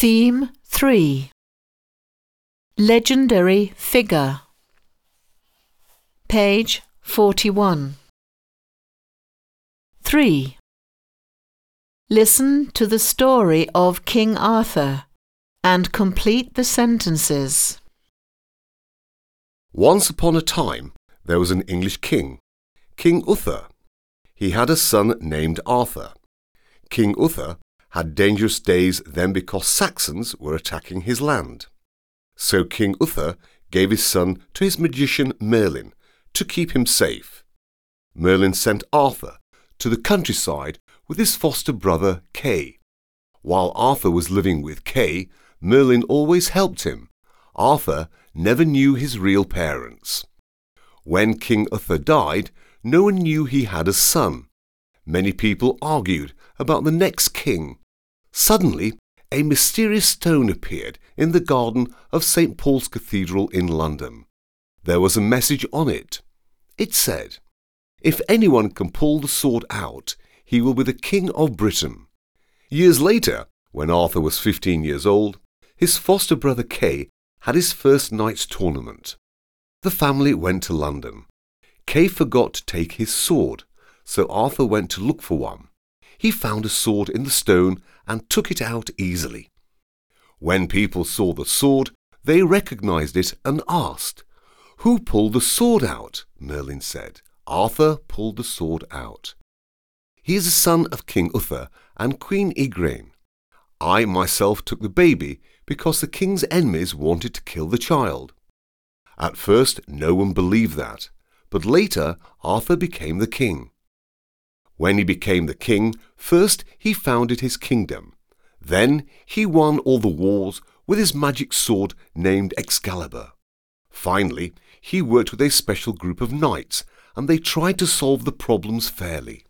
Theme 3 Legendary Figure Page 41 3. Listen to the story of King Arthur and complete the sentences. Once upon a time, there was an English king, King Uther. He had a son named Arthur. King Uther had dangerous days then because Saxons were attacking his land. So King Uther gave his son to his magician Merlin to keep him safe. Merlin sent Arthur to the countryside with his foster brother Kay. While Arthur was living with Kay, Merlin always helped him. Arthur never knew his real parents. When King Uther died, no one knew he had a son. Many people argued about the next king. Suddenly, a mysterious stone appeared in the garden of St. Paul's Cathedral in London. There was a message on it. It said, If anyone can pull the sword out, he will be the King of Britain. Years later, when Arthur was 15 years old, his foster brother Kay had his first knight's tournament. The family went to London. Kay forgot to take his sword, so Arthur went to look for one. He found a sword in the stone and took it out easily. When people saw the sword, they recognized it and asked, Who pulled the sword out? Merlin said. Arthur pulled the sword out. He is a son of King Uther and Queen Igraine. I myself took the baby because the king's enemies wanted to kill the child. At first, no one believed that, but later Arthur became the king. When he became the king, first he founded his kingdom. Then he won all the wars with his magic sword named Excalibur. Finally, he worked with a special group of knights, and they tried to solve the problems fairly.